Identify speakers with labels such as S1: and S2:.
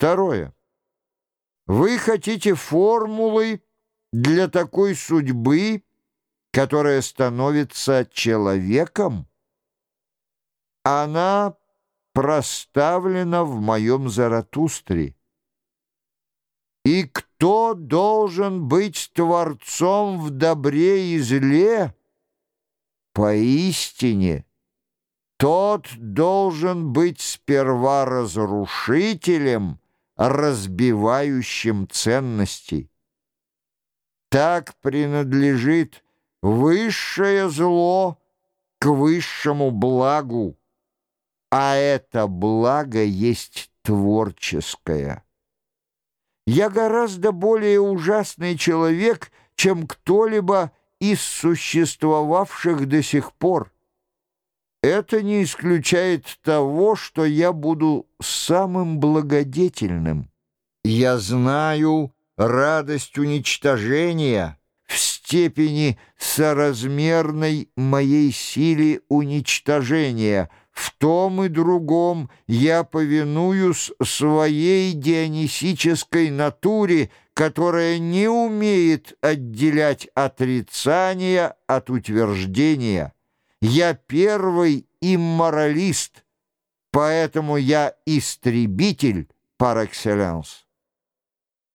S1: Второе. Вы хотите формулы для такой судьбы, которая становится человеком? Она проставлена в моем Заратустре. И кто должен быть Творцом в добре и зле? Поистине, тот должен быть сперва разрушителем, разбивающим ценности. Так принадлежит высшее зло к высшему благу, а это благо есть творческое. Я гораздо более ужасный человек, чем кто-либо из существовавших до сих пор. Это не исключает того, что я буду самым благодетельным. Я знаю радость уничтожения в степени соразмерной моей силе уничтожения. В том и другом я повинуюсь своей дионисической натуре, которая не умеет отделять отрицание от утверждения. Я первый имморалист, поэтому я истребитель par excellence.